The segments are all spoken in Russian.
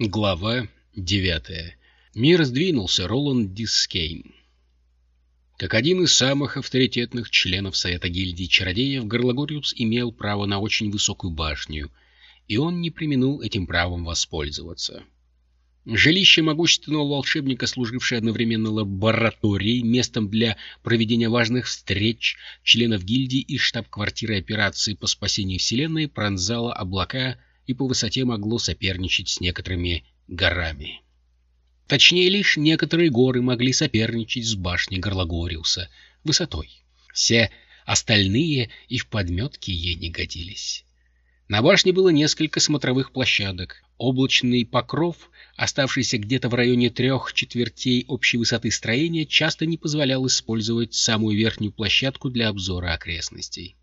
Глава девятая. Мир сдвинулся, Роланд Дискейн. Как один из самых авторитетных членов Совета гильдии чародеев, Горлагориус имел право на очень высокую башню, и он не применил этим правом воспользоваться. Жилище могущественного волшебника, служившее одновременно лабораторией, местом для проведения важных встреч членов гильдии и штаб-квартиры операции по спасению Вселенной, пронзало облака и по высоте могло соперничать с некоторыми горами. Точнее, лишь некоторые горы могли соперничать с башней Горлагориуса высотой. Все остальные и в подметке ей не годились. На башне было несколько смотровых площадок. Облачный покров, оставшийся где-то в районе трех четвертей общей высоты строения, часто не позволял использовать самую верхнюю площадку для обзора окрестностей.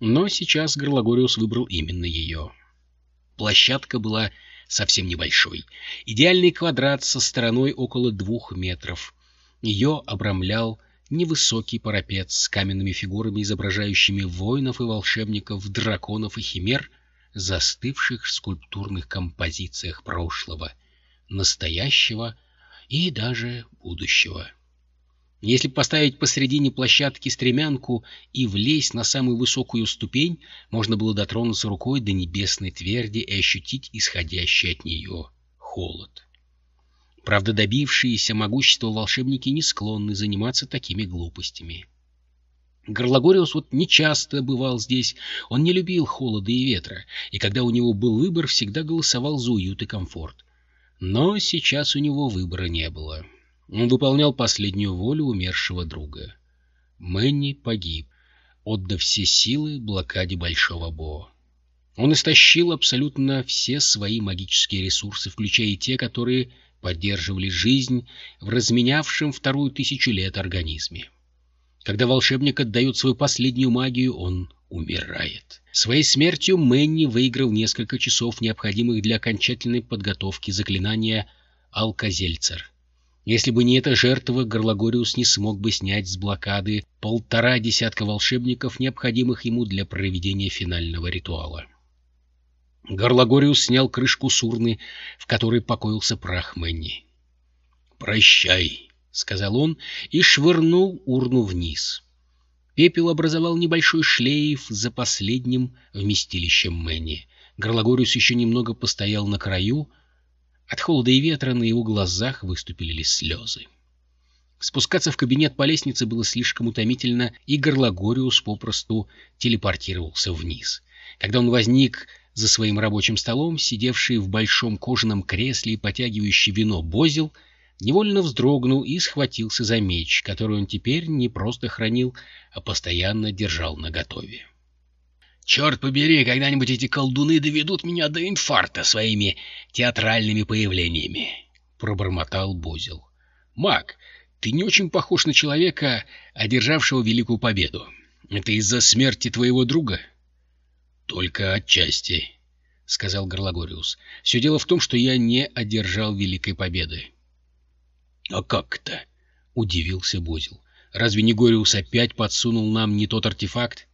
Но сейчас Горлагориус выбрал именно ее. Площадка была совсем небольшой. Идеальный квадрат со стороной около двух метров. Ее обрамлял невысокий парапет с каменными фигурами, изображающими воинов и волшебников, драконов и химер, застывших в скульптурных композициях прошлого, настоящего и даже будущего. Если поставить посредине площадки стремянку и влезть на самую высокую ступень, можно было дотронуться рукой до небесной тверди и ощутить исходящий от нее холод. Правда, добившиеся могущества волшебники не склонны заниматься такими глупостями. Горлагориус вот нечасто бывал здесь, он не любил холода и ветра, и когда у него был выбор, всегда голосовал за уют и комфорт. Но сейчас у него выбора не было. Он выполнял последнюю волю умершего друга. Мэнни погиб, отдав все силы блокаде Большого Бо. Он истощил абсолютно все свои магические ресурсы, включая и те, которые поддерживали жизнь в разменявшем вторую тысячу лет организме. Когда волшебник отдает свою последнюю магию, он умирает. Своей смертью Мэнни выиграл несколько часов, необходимых для окончательной подготовки заклинания «Алказельцер», если бы не эта жертва, Горлагориус не смог бы снять с блокады полтора десятка волшебников, необходимых ему для проведения финального ритуала. Горлагориус снял крышку сурны, в которой покоился прах Мэнни. «Прощай», — сказал он и швырнул урну вниз. Пепел образовал небольшой шлейф за последним вместилищем Мэнни. Горлагориус еще немного постоял на краю, — от холода и ветра на его глазах выступили слезы. Спускаться в кабинет по лестнице было слишком утомительно, и Горлагориус попросту телепортировался вниз. Когда он возник за своим рабочим столом, сидевший в большом кожаном кресле и потягивающий вино Бозил, невольно вздрогнул и схватился за меч, который он теперь не просто хранил, а постоянно держал наготове. Черт побери, когда-нибудь эти колдуны доведут меня до инфаркта своими театральными появлениями, — пробормотал Бозил. — Маг, ты не очень похож на человека, одержавшего великую победу. Это из-за смерти твоего друга? — Только отчасти, — сказал Горлагориус. — Все дело в том, что я не одержал великой победы. — А как это? — удивился Бозил. — Разве не Гориус опять подсунул нам не тот артефакт? —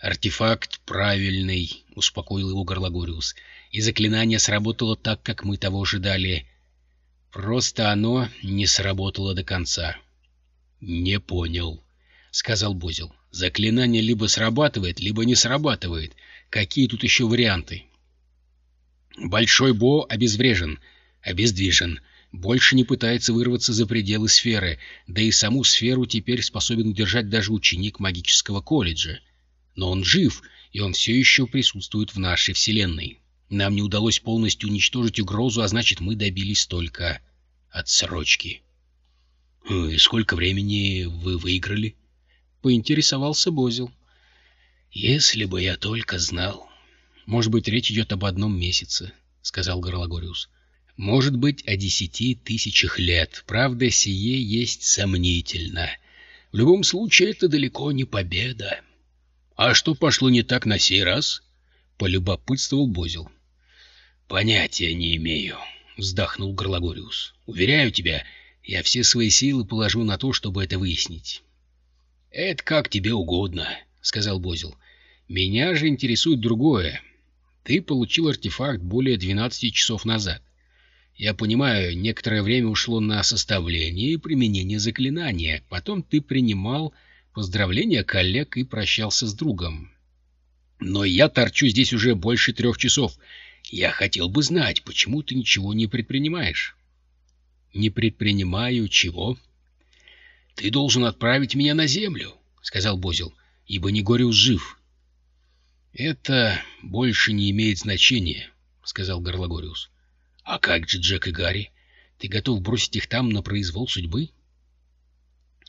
«Артефакт правильный», — успокоил его Горлагориус, — «и заклинание сработало так, как мы того ожидали. Просто оно не сработало до конца». «Не понял», — сказал Бозил. «Заклинание либо срабатывает, либо не срабатывает. Какие тут еще варианты?» «Большой Бо обезврежен, обездвижен, больше не пытается вырваться за пределы сферы, да и саму сферу теперь способен удержать даже ученик магического колледжа. Но он жив, и он все еще присутствует в нашей Вселенной. Нам не удалось полностью уничтожить угрозу, а значит, мы добились только отсрочки. «Э, — И сколько времени вы выиграли? — поинтересовался Бозил. — Если бы я только знал. — Может быть, речь идет об одном месяце, — сказал Горлагориус. — Может быть, о десяти тысячах лет. Правда, сие есть сомнительно. В любом случае, это далеко не победа. «А что пошло не так на сей раз?» — полюбопытствовал Бозил. «Понятия не имею», — вздохнул Горлагориус. «Уверяю тебя, я все свои силы положу на то, чтобы это выяснить». «Это как тебе угодно», — сказал Бозил. «Меня же интересует другое. Ты получил артефакт более 12 часов назад. Я понимаю, некоторое время ушло на составление и применение заклинания. Потом ты принимал поздравления коллег и прощался с другом. Но я торчу здесь уже больше трех часов. Я хотел бы знать, почему ты ничего не предпринимаешь. Не предпринимаю чего? Ты должен отправить меня на землю, — сказал Бозил, — ибо Негориус жив. Это больше не имеет значения, — сказал Горлагориус. А как же Джек и Гарри? Ты готов бросить их там на произвол судьбы?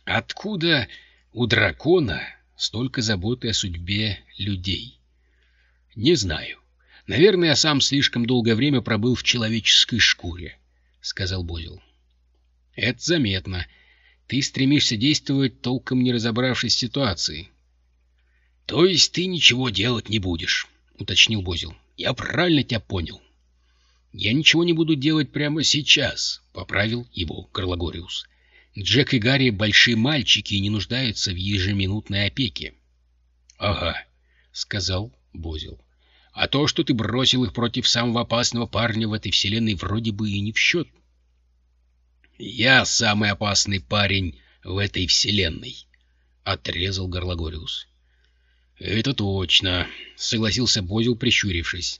Откуда у дракона столько заботы о судьбе людей? Не знаю. Наверное, я сам слишком долгое время пробыл в человеческой шкуре, — сказал Бозил. Это заметно. Ты стремишься действовать, толком не разобравшись в ситуации. — То есть ты ничего делать не будешь, — уточнил Бозил. — Я правильно тебя понял. «Я ничего не буду делать прямо сейчас», — поправил его Карлагориус. «Джек и Гарри — большие мальчики и не нуждаются в ежеминутной опеке». «Ага», — сказал Бозил. «А то, что ты бросил их против самого опасного парня в этой вселенной, вроде бы и не в счет». «Я самый опасный парень в этой вселенной», — отрезал Горлагориус. «Это точно», — согласился Бозил, прищурившись.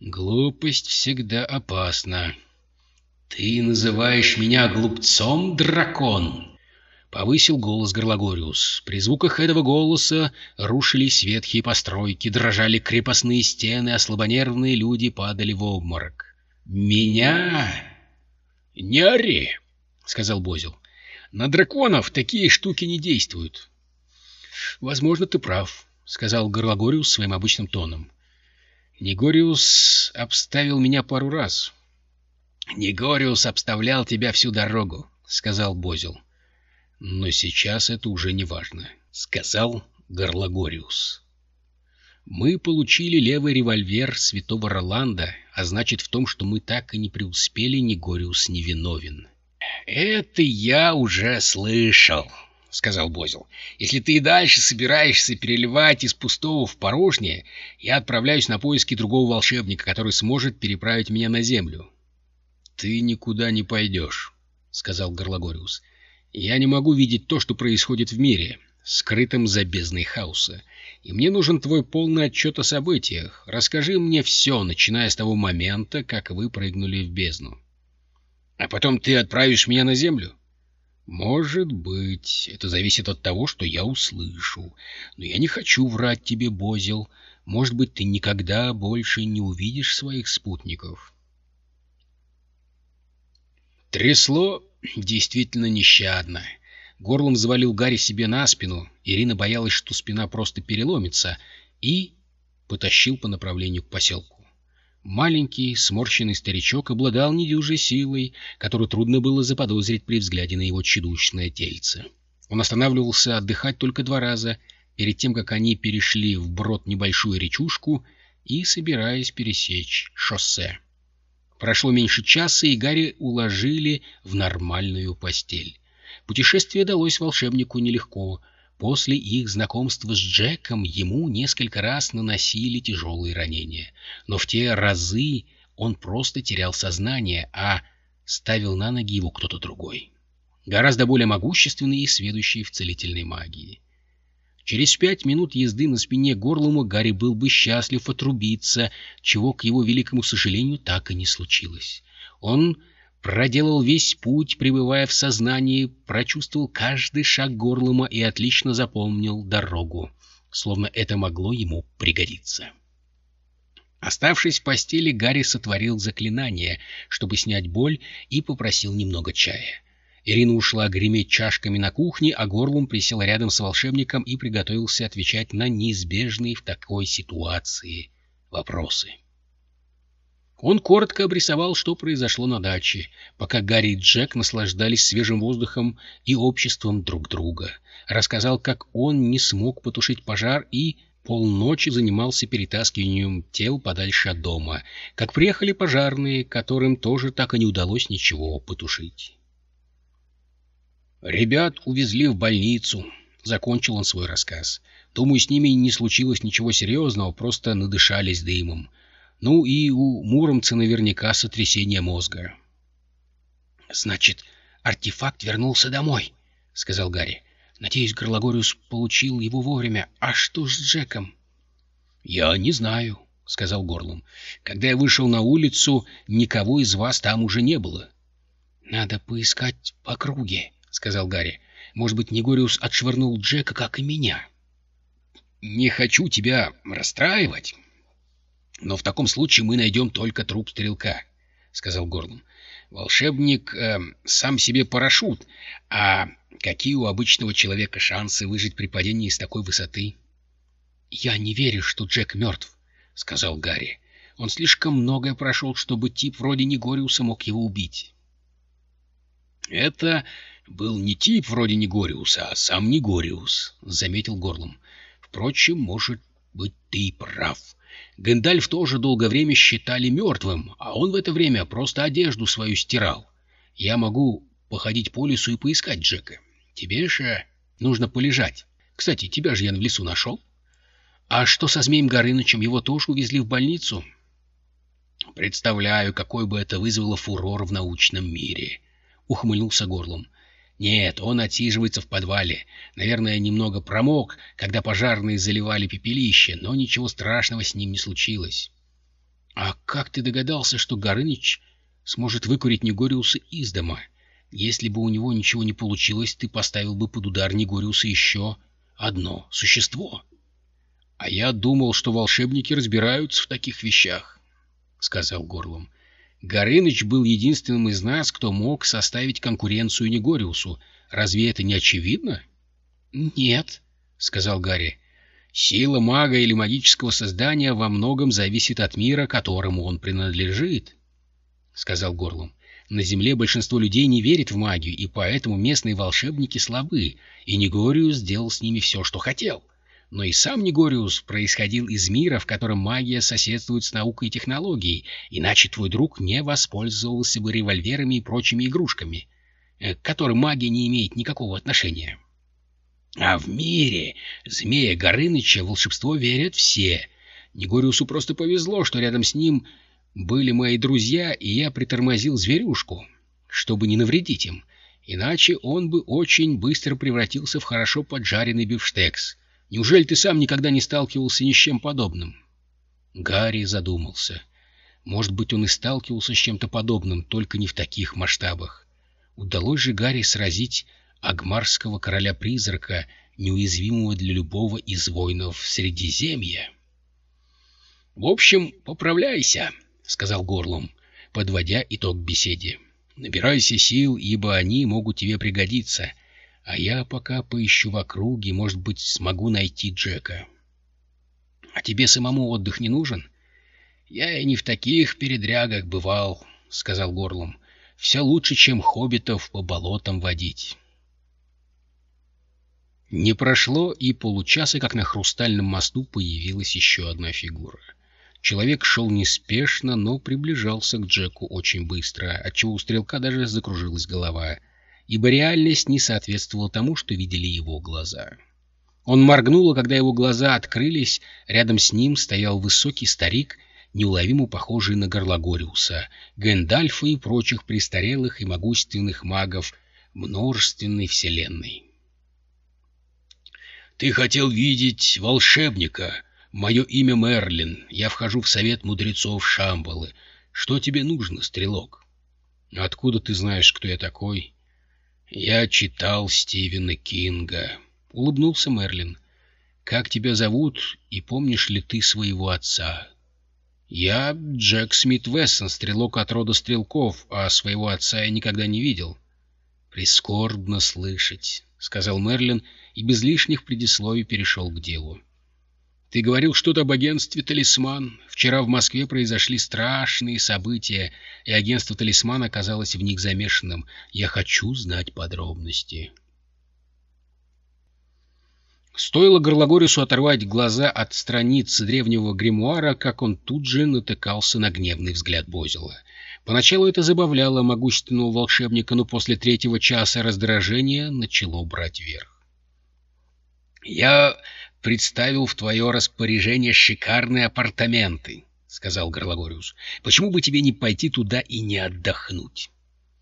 Глупость всегда опасна. Ты называешь меня глупцом, дракон? Повысил голос Горлагориус. При звуках этого голоса рушились ветхие постройки, дрожали крепостные стены, а слабонервные люди падали в обморок. «Меня?» «Не ори!» — сказал Бозил. «На драконов такие штуки не действуют». «Возможно, ты прав», — сказал Горлагориус своим обычным тоном. Негориус обставил меня пару раз. — Негориус обставлял тебя всю дорогу, — сказал Бозил. — Но сейчас это уже не важно, — сказал Горлагориус. Мы получили левый револьвер святого Роланда, а значит в том, что мы так и не преуспели, Негориус невиновен. — Это я уже слышал, — сказал Бозил. — Если ты и дальше собираешься переливать из пустого в порожнее, я отправляюсь на поиски другого волшебника, который сможет переправить меня на землю. — Ты никуда не пойдешь, — сказал Горлагориус. — Я не могу видеть то, что происходит в мире, скрытым за бездной хаоса. И мне нужен твой полный отчет о событиях. Расскажи мне все, начиная с того момента, как вы прыгнули в бездну. — А потом ты отправишь меня на землю? — может быть, это зависит от того, что я услышу. Но я не хочу врать тебе, Бозил. Может быть, ты никогда больше не увидишь своих спутников. Трясло действительно нещадно. Горлом завалил Гарри себе на спину. Ирина боялась, что спина просто переломится, и потащил по направлению к поселку. Маленький, сморщенный старичок обладал недюжей силой, которую трудно было заподозрить при взгляде на его тщедушное тельце. Он останавливался отдыхать только два раза, перед тем, как они перешли вброд небольшую речушку и собираясь пересечь шоссе. Прошло меньше часа, и Гарри уложили в нормальную постель. Путешествие далось волшебнику нелегко — После их знакомства с Джеком ему несколько раз наносили тяжелые ранения. Но в те разы он просто терял сознание, а ставил на ноги его кто-то другой. Гораздо более могущественный и сведущий в целительной магии. Через пять минут езды на спине Горлума Гарри был бы счастлив отрубиться, чего, к его великому сожалению, так и не случилось. Он проделал весь путь, пребывая в сознании, прочувствовал каждый шаг горлома и отлично запомнил дорогу, словно это могло ему пригодиться. Оставшись в постели, Гарри сотворил заклинание, чтобы снять боль, и попросил немного чая. Ирина ушла греметь чашками на кухне, а горлом присел рядом с волшебником и приготовился отвечать на неизбежные в такой ситуации вопросы. Он коротко обрисовал, что произошло на даче, пока Гарри и Джек наслаждались свежим воздухом и обществом друг друга. Рассказал, как он не смог потушить пожар и полночи занимался перетаскиванием тел подальше от дома, как приехали пожарные, которым тоже так и не удалось ничего потушить. «Ребят увезли в больницу», — закончил он свой рассказ. «Думаю, с ними не случилось ничего серьезного, просто надышались дымом. Ну и у Муромца наверняка сотрясение мозга. — Значит, артефакт вернулся домой, — сказал Гарри. — Надеюсь, Горлагориус получил его вовремя. А что с Джеком? — Я не знаю, — сказал Горлум. — Когда я вышел на улицу, никого из вас там уже не было. — Надо поискать по округе, — сказал Гарри. — Может быть, Негориус отшвырнул Джека, как и меня. — Не хочу тебя расстраивать, но в таком случае мы найдем только труп стрелка, — сказал Горлум. Волшебник э, сам себе парашют, а какие у обычного человека шансы выжить при падении с такой высоты? — Я не верю, что Джек мертв, — сказал Гарри. Он слишком многое прошел, чтобы тип вроде Негориуса мог его убить. — Это был не тип вроде Негориуса, а сам Негориус, — заметил Горлом. — Впрочем, может быть, ты прав. Гэндальф тоже долгое время считали мертвым, а он в это время просто одежду свою стирал. Я могу походить по лесу и поискать Джека. Тебе же нужно полежать. Кстати, тебя же я в лесу нашел. А что со Змеем Горынычем? Его тоже увезли в больницу? Представляю, какой бы это вызвало фурор в научном мире. Ухмыльнулся горлом. Нет, он отсиживается в подвале. Наверное, немного промок, когда пожарные заливали пепелище, но ничего страшного с ним не случилось. — А как ты догадался, что Горыныч сможет выкурить Негориуса из дома? Если бы у него ничего не получилось, ты поставил бы под удар Негориуса еще одно существо. — А я думал, что волшебники разбираются в таких вещах, — сказал Горлом. Горыныч был единственным из нас, кто мог составить конкуренцию Негориусу. Разве это не очевидно? — Нет, — сказал Гарри. — Сила мага или магического создания во многом зависит от мира, которому он принадлежит, — сказал Горлум. На Земле большинство людей не верит в магию, и поэтому местные волшебники слабы, и Негориус сделал с ними все, что хотел. — но и сам Негориус происходил из мира, в котором магия соседствует с наукой и технологией, иначе твой друг не воспользовался бы револьверами и прочими игрушками, э, к которым магия не имеет никакого отношения. А в мире змея Горыныча волшебство верят все. Негориусу просто повезло, что рядом с ним были мои друзья, и я притормозил зверюшку, чтобы не навредить им. Иначе он бы очень быстро превратился в хорошо поджаренный бифштекс — Неужели ты сам никогда не сталкивался ни с чем подобным? Гарри задумался. Может быть, он и сталкивался с чем-то подобным, только не в таких масштабах. Удалось же Гарри сразить агмарского короля-призрака, неуязвимого для любого из воинов Средиземья. — В общем, поправляйся, — сказал Горлом, подводя итог беседе. — Набирайся сил, ибо они могут тебе пригодиться — а я пока поищу в округе, может быть, смогу найти Джека. — А тебе самому отдых не нужен? — Я и не в таких передрягах бывал, — сказал Горлом. — Все лучше, чем хоббитов по болотам водить. Не прошло и получаса, как на хрустальном мосту появилась еще одна фигура. Человек шел неспешно, но приближался к Джеку очень быстро, отчего у стрелка даже закружилась голова — ибо реальность не соответствовала тому, что видели его глаза. Он моргнул, а когда его глаза открылись, рядом с ним стоял высокий старик, неуловимо похожий на Горлагориуса, Гэндальфа и прочих престарелых и могущественных магов множественной вселенной. «Ты хотел видеть волшебника. Мое имя Мерлин. Я вхожу в совет мудрецов Шамбалы. Что тебе нужно, стрелок?» «Откуда ты знаешь, кто я такой?» «Я читал Стивена Кинга», — улыбнулся Мерлин. «Как тебя зовут и помнишь ли ты своего отца?» «Я Джек Смит Вессон, стрелок от рода стрелков, а своего отца я никогда не видел». «Прискорбно слышать», — сказал Мерлин и без лишних предисловий перешел к делу. Ты говорил что-то об агентстве «Талисман». Вчера в Москве произошли страшные события, и агентство «Талисман» оказалось в них замешанным. Я хочу знать подробности. Стоило Горлагорису оторвать глаза от страниц древнего гримуара, как он тут же натыкался на гневный взгляд Бозела. Поначалу это забавляло могущественного волшебника, но после третьего часа раздражения начало брать верх. «Я представил в твое распоряжение шикарные апартаменты, — сказал Горлагориус. — Почему бы тебе не пойти туда и не отдохнуть?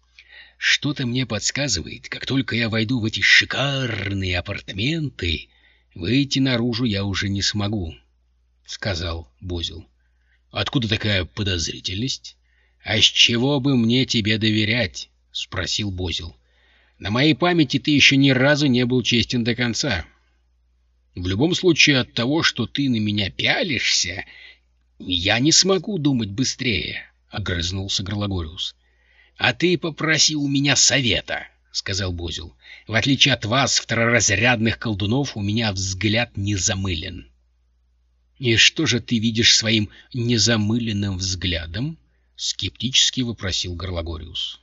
— Что-то мне подсказывает, как только я войду в эти шикарные апартаменты, выйти наружу я уже не смогу, — сказал Бозил. — Откуда такая подозрительность? — А с чего бы мне тебе доверять? — спросил Бозил. — На моей памяти ты еще ни разу не был честен до конца. В любом случае от того, что ты на меня пялишься, я не смогу думать быстрее, — огрызнулся Горлагориус. — А ты попроси у меня совета, — сказал Бозил. — В отличие от вас, второразрядных колдунов, у меня взгляд не замылен. — И что же ты видишь своим незамыленным взглядом? — скептически вопросил Горлагориус.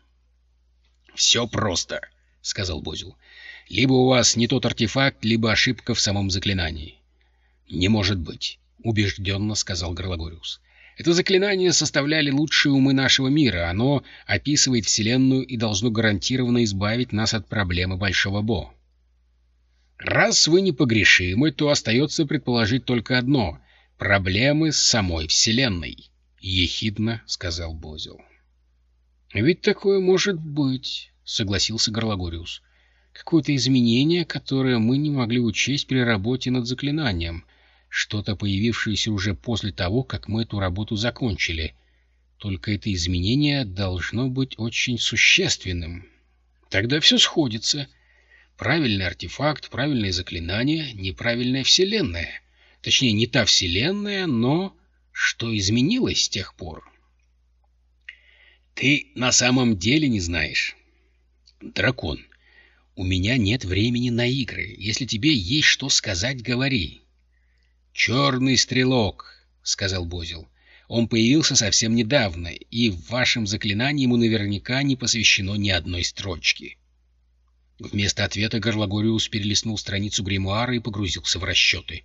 — Все просто, — сказал Бозил. — Либо у вас не тот артефакт, либо ошибка в самом заклинании. — Не может быть, — убежденно сказал Горлагориус. — Это заклинание составляли лучшие умы нашего мира. Оно описывает Вселенную и должно гарантированно избавить нас от проблемы Большого Бо. Раз вы непогрешимы, то остается предположить только одно — проблемы с самой Вселенной. — ехидно сказал Бозил. — Ведь такое может быть, — согласился Горлагориус. — Какое-то изменение, которое мы не могли учесть при работе над заклинанием, что-то появившееся уже после того, как мы эту работу закончили. Только это изменение должно быть очень существенным. Тогда все сходится. Правильный артефакт, правильное заклинание, неправильная вселенная. Точнее, не та вселенная, но что изменилось с тех пор? Ты на самом деле не знаешь. Дракон, у меня нет времени на игры. Если тебе есть что сказать, говори. Черный стрелок, сказал Бозил. Он появился совсем недавно, и в вашем заклинании ему наверняка не посвящено ни одной строчки. Вместо ответа Горлагориус перелистнул страницу гримуара и погрузился в расчеты.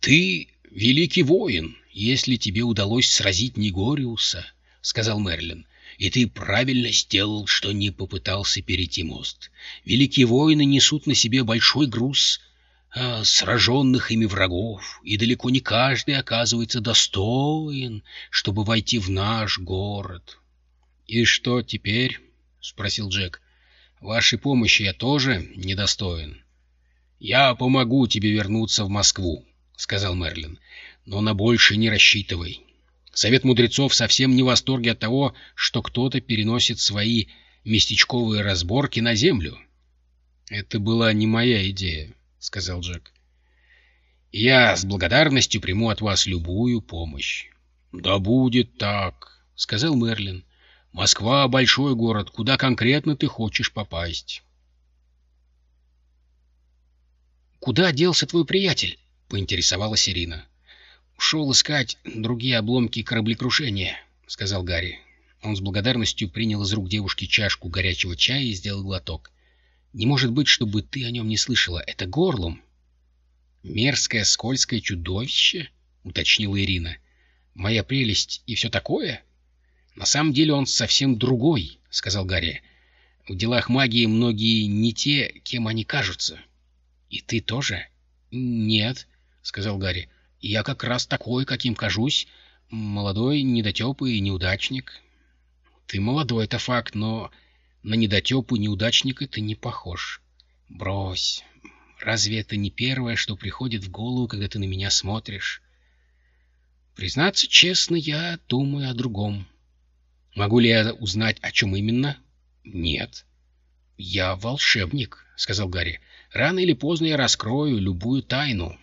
«Ты великий воин, если тебе удалось сразить Негориуса», — сказал Мерлин. «И ты правильно сделал, что не попытался перейти мост. Великие воины несут на себе большой груз а, сраженных ими врагов, и далеко не каждый оказывается достоин, чтобы войти в наш город». «И что теперь?» — спросил Джек. «Вашей помощи я тоже недостоин». «Я помогу тебе вернуться в Москву», — сказал Мерлин. «Но на больше не рассчитывай. Совет мудрецов совсем не в восторге от того, что кто-то переносит свои местечковые разборки на землю». «Это была не моя идея», — сказал Джек. «Я с благодарностью приму от вас любую помощь». «Да будет так», — сказал Мерлин. «Москва — большой город. Куда конкретно ты хочешь попасть?» «Куда делся твой приятель?» поинтересовалась Ирина. «Ушел искать другие обломки кораблекрушения», — сказал Гарри. Он с благодарностью принял из рук девушки чашку горячего чая и сделал глоток. «Не может быть, чтобы ты о нем не слышала. Это горлом». «Мерзкое, скользкое чудовище?» — уточнила Ирина. «Моя прелесть и все такое?» «На самом деле он совсем другой», — сказал Гарри. «В делах магии многие не те, кем они кажутся». «И ты тоже?» «Нет», — сказал Гарри. — Я как раз такой, каким кажусь. Молодой, недотепый и неудачник. — Ты молодой, это факт, но на недотепу неудачника ты не похож. Брось. Разве это не первое, что приходит в голову, когда ты на меня смотришь? Признаться честно, я думаю о другом. Могу ли я узнать, о чем именно? Нет. Я волшебник, — сказал Гарри. Рано или поздно я раскрою любую тайну.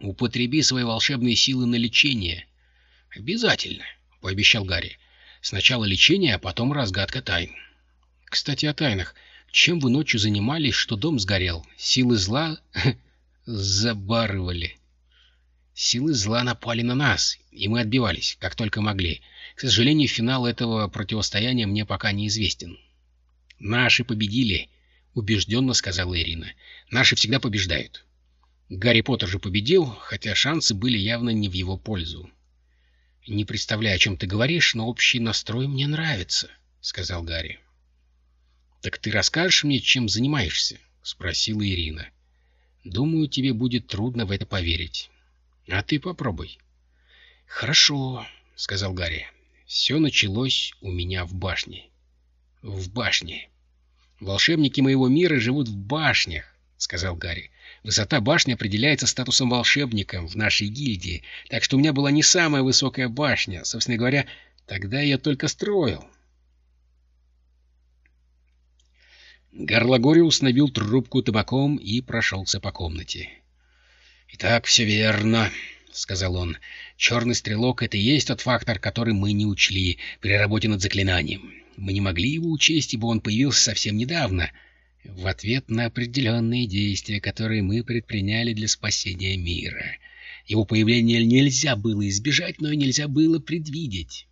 Употреби свои волшебные силы на лечение. — Обязательно, — пообещал Гарри. — Сначала лечение, а потом разгадка тайн. — Кстати, о тайнах. Чем вы ночью занимались, что дом сгорел? Силы зла забарывали. Силы зла напали на нас, и мы отбивались, как только могли. К сожалению, финал этого противостояния мне пока неизвестен. — Наши победили, — убежденно сказала Ирина. — Наши всегда побеждают. — Гарри Поттер же победил, хотя шансы были явно не в его пользу. — Не представляю, о чем ты говоришь, но общий настрой мне нравится, — сказал Гарри. — Так ты расскажешь мне, чем занимаешься? — спросила Ирина. — Думаю, тебе будет трудно в это поверить. А ты попробуй. — Хорошо, — сказал Гарри. — Все началось у меня в башне. В башне. Волшебники моего мира живут в башнях, — сказал Гарри. Высота башни определяется статусом волшебника в нашей гильдии, так что у меня была не самая высокая башня. Собственно говоря, тогда я только строил. Горлагориус набил трубку табаком и прошелся по комнате. — Итак, все верно, — сказал он. — Черный стрелок — это и есть тот фактор, который мы не учли при работе над заклинанием. Мы не могли его учесть, ибо он появился совсем недавно, в ответ на определенные действия, которые мы предприняли для спасения мира. Его появление нельзя было избежать, но и нельзя было предвидеть.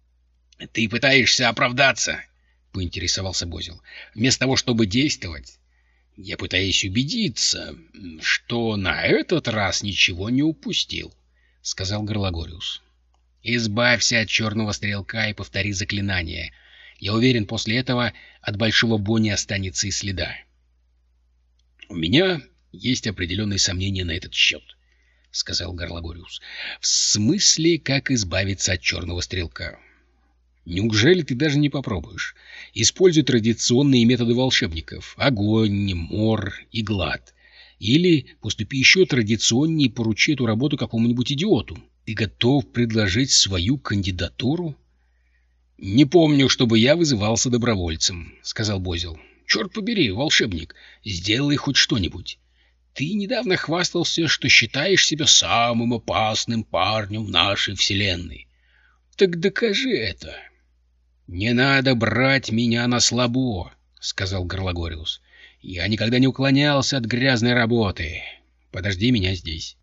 — Ты пытаешься оправдаться, — поинтересовался Бозил. — Вместо того, чтобы действовать, я пытаюсь убедиться, что на этот раз ничего не упустил, — сказал Горлагориус. — Избавься от черного стрелка и повтори заклинание. Я уверен, после этого от Большого Бо не останется и следа. — У меня есть определенные сомнения на этот счет, — сказал Горлагориус. — В смысле, как избавиться от черного стрелка? Неужели ты даже не попробуешь? Используй традиционные методы волшебников — огонь, мор и глад. Или поступи еще традиционнее и поручи эту работу какому-нибудь идиоту. Ты готов предложить свою кандидатуру? — Не помню, чтобы я вызывался добровольцем, — сказал Бозил. — Черт побери, волшебник, сделай хоть что-нибудь. Ты недавно хвастался, что считаешь себя самым опасным парнем в нашей вселенной. Так докажи это. — «Не надо брать меня на слабо», — сказал Горлагориус. «Я никогда не уклонялся от грязной работы. Подожди меня здесь».